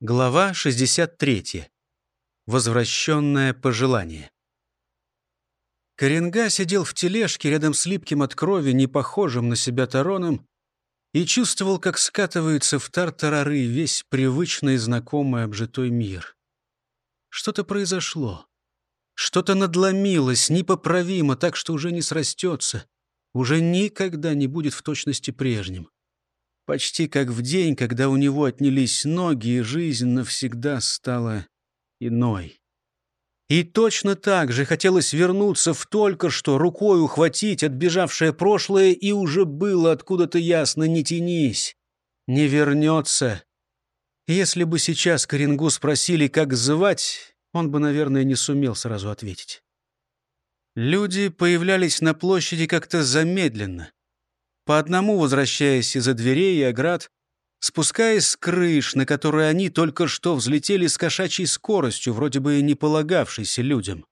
Глава 63. Возвращенное пожелание. Коренга сидел в тележке рядом с липким от крови, не похожим на себя Тароном, и чувствовал, как скатывается в тартарары весь привычный знакомый обжитой мир. Что-то произошло. Что-то надломилось непоправимо, так что уже не срастется, уже никогда не будет в точности прежним. Почти как в день, когда у него отнялись ноги, и жизнь навсегда стала иной. И точно так же хотелось вернуться в только что, рукой ухватить отбежавшее прошлое, и уже было откуда-то ясно «не тянись, не вернется». Если бы сейчас Коренгу спросили, как звать, он бы, наверное, не сумел сразу ответить. Люди появлялись на площади как-то замедленно по одному возвращаясь из-за дверей и оград, спускаясь с крыш, на которые они только что взлетели с кошачьей скоростью, вроде бы не полагавшейся людям.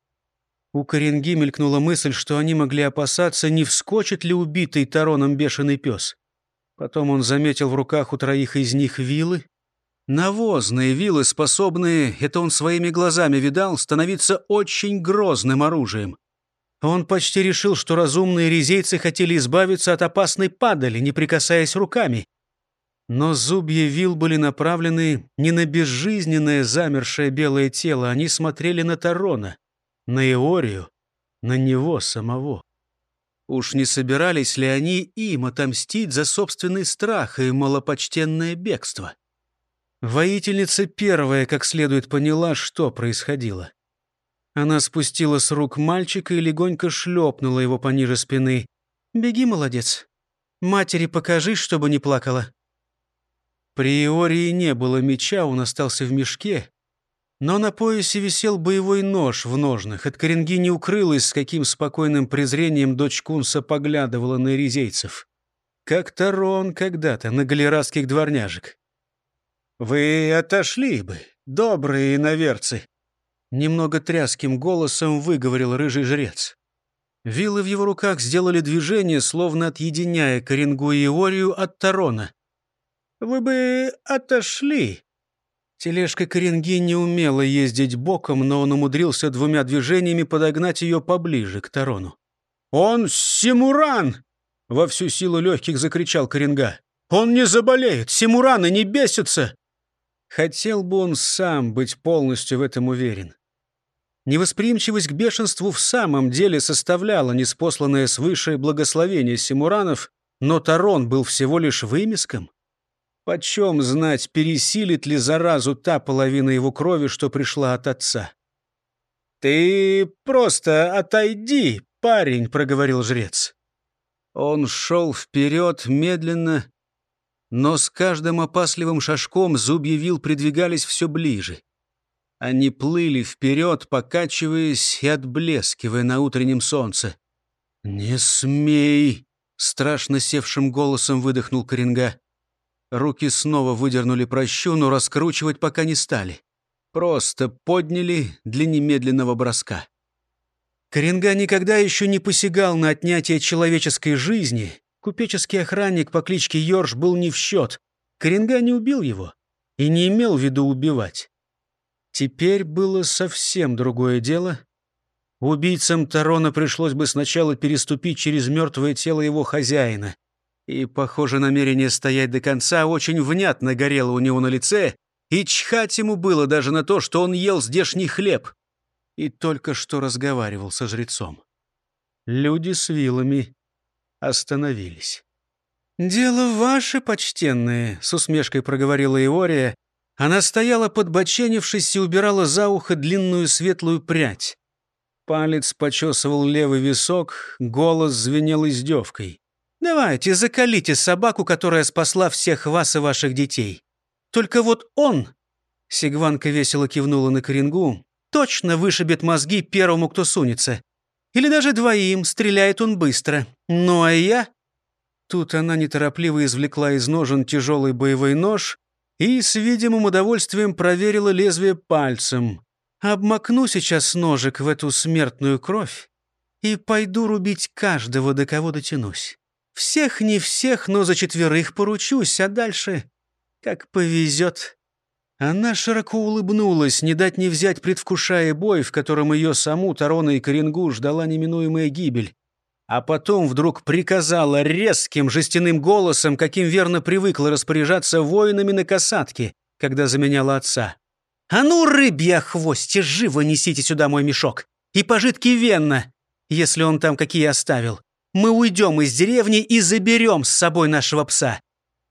У Коренги мелькнула мысль, что они могли опасаться, не вскочит ли убитый Тароном бешеный пес. Потом он заметил в руках у троих из них вилы. Навозные вилы, способные, это он своими глазами видал, становиться очень грозным оружием. Он почти решил, что разумные резейцы хотели избавиться от опасной падали, не прикасаясь руками. Но зубья вил были направлены не на безжизненное замершее белое тело, они смотрели на Тарона, на Иорию, на него самого. Уж не собирались ли они им отомстить за собственный страх и малопочтенное бегство? Воительница первая как следует поняла, что происходило. Она спустила с рук мальчика и легонько шлепнула его пониже спины. «Беги, молодец. Матери покажи, чтобы не плакала». При Иории не было меча, он остался в мешке. Но на поясе висел боевой нож в ножнах. От коренги не укрылось, с каким спокойным презрением дочь Кунса поглядывала на иризейцев. Как Тарон когда-то на галератских дворняжек. «Вы отошли бы, добрые наверцы», Немного тряским голосом выговорил рыжий жрец. Вилы в его руках сделали движение, словно отъединяя Коренгу и Иорию от Тарона. «Вы бы отошли!» Тележка Коренги не умела ездить боком, но он умудрился двумя движениями подогнать ее поближе к Тарону. «Он Симуран!» — во всю силу легких закричал Коренга. «Он не заболеет! Симураны не бесятся!» Хотел бы он сам быть полностью в этом уверен. Невосприимчивость к бешенству в самом деле составляла неспосланное свыше благословение Симуранов, но Тарон был всего лишь вымеском. Почем знать, пересилит ли заразу та половина его крови, что пришла от отца? «Ты просто отойди, парень», — проговорил жрец. Он шел вперед медленно, но с каждым опасливым шажком зубья вил придвигались все ближе. Они плыли вперед, покачиваясь и отблескивая на утреннем солнце. «Не смей!» — страшно севшим голосом выдохнул Коренга. Руки снова выдернули прощу, но раскручивать пока не стали. Просто подняли для немедленного броска. Коренга никогда еще не посягал на отнятие человеческой жизни. Купеческий охранник по кличке Йорш был не в счет. Коренга не убил его и не имел в виду убивать. Теперь было совсем другое дело. Убийцам Тарона пришлось бы сначала переступить через мертвое тело его хозяина. И, похоже, намерение стоять до конца очень внятно горело у него на лице, и чхать ему было даже на то, что он ел здешний хлеб. И только что разговаривал со жрецом. Люди с вилами остановились. «Дело ваше, почтенное», — с усмешкой проговорила Иория, она стояла, подбоченившись, и убирала за ухо длинную светлую прядь. Палец почесывал левый висок, голос звенел издевкой. «Давайте, закалите собаку, которая спасла всех вас и ваших детей. Только вот он...» Сигванка весело кивнула на Коренгу. «Точно вышибет мозги первому, кто сунется. Или даже двоим, стреляет он быстро. Ну а я...» Тут она неторопливо извлекла из ножен тяжелый боевой нож и с видимым удовольствием проверила лезвие пальцем. Обмакну сейчас ножик в эту смертную кровь и пойду рубить каждого, до кого дотянусь. Всех не всех, но за четверых поручусь, а дальше как повезет. Она широко улыбнулась, не дать не взять, предвкушая бой, в котором ее саму, Тарона и Коренгу ждала неминуемая гибель. А потом вдруг приказала резким жестяным голосом, каким верно привыкла распоряжаться воинами на касатке, когда заменяла отца. «А ну, рыбья хвосте, живо несите сюда мой мешок! И пожитки Венна, если он там какие оставил. Мы уйдем из деревни и заберем с собой нашего пса.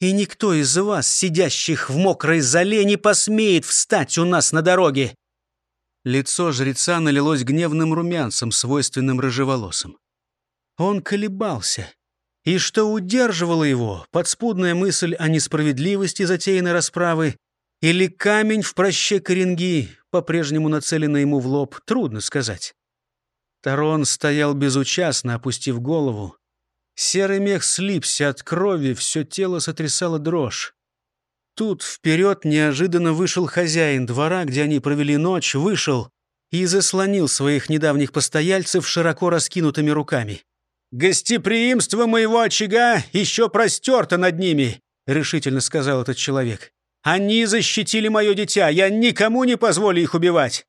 И никто из вас, сидящих в мокрой зале, не посмеет встать у нас на дороге!» Лицо жреца налилось гневным румянцем, свойственным рыжеволосым. Он колебался. И что удерживало его, подспудная мысль о несправедливости затеянной расправы или камень в проще коренги, по-прежнему нацеленный ему в лоб, трудно сказать. Тарон стоял безучастно, опустив голову. Серый мех слипся от крови, все тело сотрясало дрожь. Тут вперед неожиданно вышел хозяин двора, где они провели ночь, вышел и заслонил своих недавних постояльцев широко раскинутыми руками. «Гостеприимство моего очага еще простерто над ними», — решительно сказал этот человек. «Они защитили мое дитя, я никому не позволю их убивать».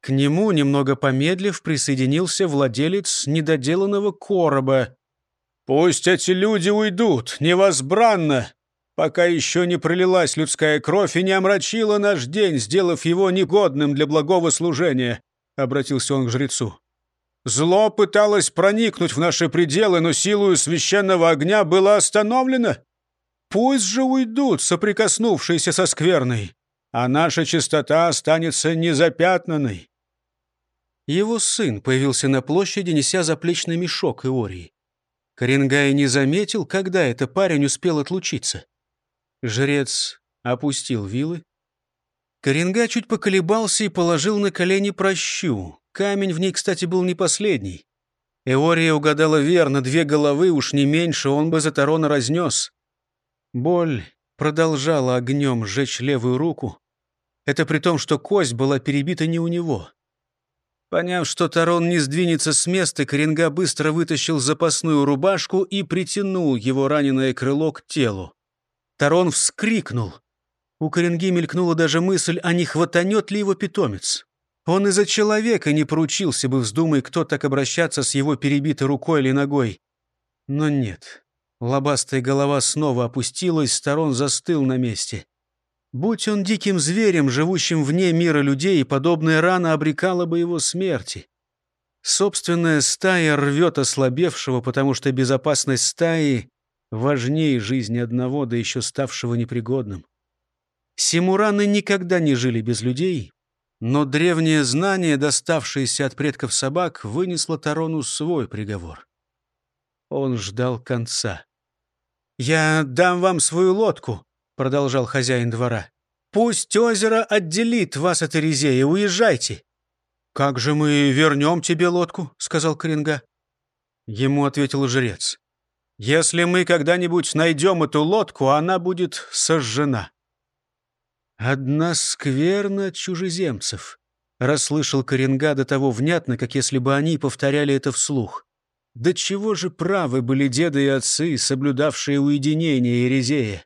К нему, немного помедлив, присоединился владелец недоделанного короба, Пусть эти люди уйдут, невозбранно, пока еще не пролилась людская кровь и не омрачила наш день, сделав его негодным для благого служения», — обратился он к жрецу. «Зло пыталось проникнуть в наши пределы, но силою священного огня было остановлено. Пусть же уйдут, соприкоснувшиеся со скверной, а наша чистота останется незапятнанной». Его сын появился на площади, неся заплечный мешок Иории. Коренгай не заметил, когда это парень успел отлучиться. Жрец опустил вилы. Коренгай чуть поколебался и положил на колени прощу. Камень в ней, кстати, был не последний. Эория угадала верно, две головы, уж не меньше, он бы за Тарона разнес. Боль продолжала огнем сжечь левую руку. Это при том, что кость была перебита не у него. Поняв, что Тарон не сдвинется с места, Коренга быстро вытащил запасную рубашку и притянул его раненое крыло к телу. Тарон вскрикнул. У Коренги мелькнула даже мысль, а не хватанет ли его питомец. Он из-за человека не поручился бы, вздумай, кто так обращаться с его перебитой рукой или ногой. Но нет. Лобастая голова снова опустилась, Тарон застыл на месте. Будь он диким зверем, живущим вне мира людей, подобная рана обрекала бы его смерти. Собственная стая рвет ослабевшего, потому что безопасность стаи важнее жизни одного, да еще ставшего непригодным. Симураны никогда не жили без людей, но древнее знание, доставшееся от предков собак, вынесло Тарону свой приговор. Он ждал конца. «Я дам вам свою лодку», — продолжал хозяин двора. «Пусть озеро отделит вас от Эризея, уезжайте». «Как же мы вернем тебе лодку?» — сказал Коренга. Ему ответил жрец. «Если мы когда-нибудь найдем эту лодку, она будет сожжена». «Одна скверна чужеземцев», — расслышал Коренга до того внятно, как если бы они повторяли это вслух. «Да чего же правы были деды и отцы, соблюдавшие уединение Эризея?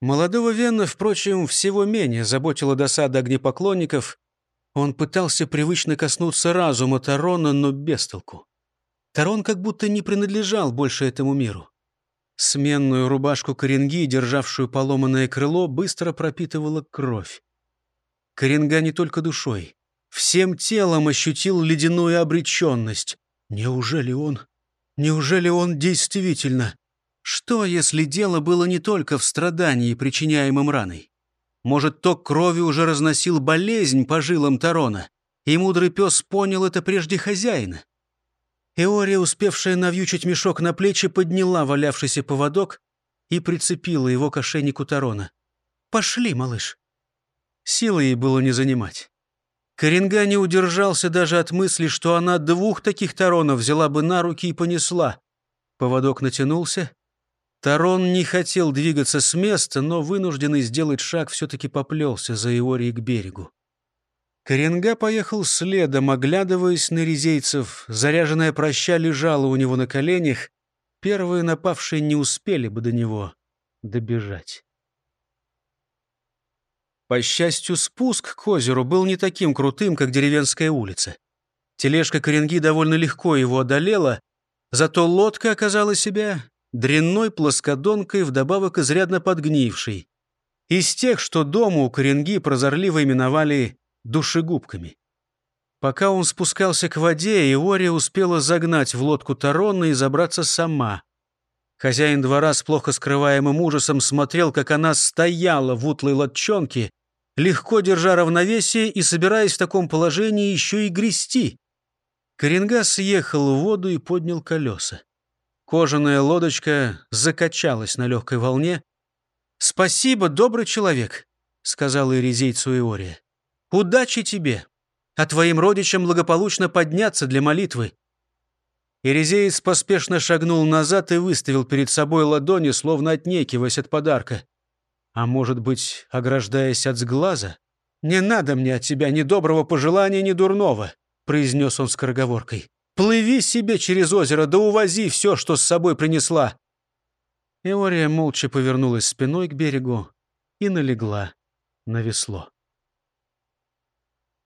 Молодого Венна, впрочем, всего менее заботила досада огнепоклонников. Он пытался привычно коснуться разума Тарона, но без толку. Тарон как будто не принадлежал больше этому миру. Сменную рубашку коренги, державшую поломанное крыло, быстро пропитывала кровь. Коренга не только душой. Всем телом ощутил ледяную обреченность. Неужели он... Неужели он действительно... Что, если дело было не только в страдании, причиняемом раной? Может, ток крови уже разносил болезнь по жилам Тарона, и мудрый пес понял это прежде хозяина? Эория, успевшая навьючить мешок на плечи, подняла валявшийся поводок и прицепила его к ошейнику Тарона. «Пошли, малыш». Силы ей было не занимать. Коренга не удержался даже от мысли, что она двух таких Таронов взяла бы на руки и понесла. Поводок натянулся, Тарон не хотел двигаться с места, но вынужденный сделать шаг все-таки поплелся за Иорией к берегу. Коренга поехал следом, оглядываясь на резейцев. Заряженная проща лежала у него на коленях. Первые напавшие не успели бы до него добежать. По счастью, спуск к озеру был не таким крутым, как деревенская улица. Тележка Коренги довольно легко его одолела, зато лодка оказала себя дрянной плоскодонкой, вдобавок изрядно подгнившей. Из тех, что дома у Коренги прозорливо именовали душегубками. Пока он спускался к воде, Иория успела загнать в лодку Тарона и забраться сама. Хозяин двора с плохо скрываемым ужасом смотрел, как она стояла в утлой лодчонке, легко держа равновесие и собираясь в таком положении еще и грести. Коренга съехал в воду и поднял колеса. Кожаная лодочка закачалась на легкой волне. «Спасибо, добрый человек», — сказала Иризейцу Иория. «Удачи тебе, а твоим родичам благополучно подняться для молитвы». Иризеец поспешно шагнул назад и выставил перед собой ладони, словно отнекиваясь от подарка. А может быть, ограждаясь от сглаза? «Не надо мне от тебя ни доброго пожелания, ни дурного», — произнес он скороговоркой. «Плыви себе через озеро, да увози все, что с собой принесла». Иория молча повернулась спиной к берегу и налегла на весло.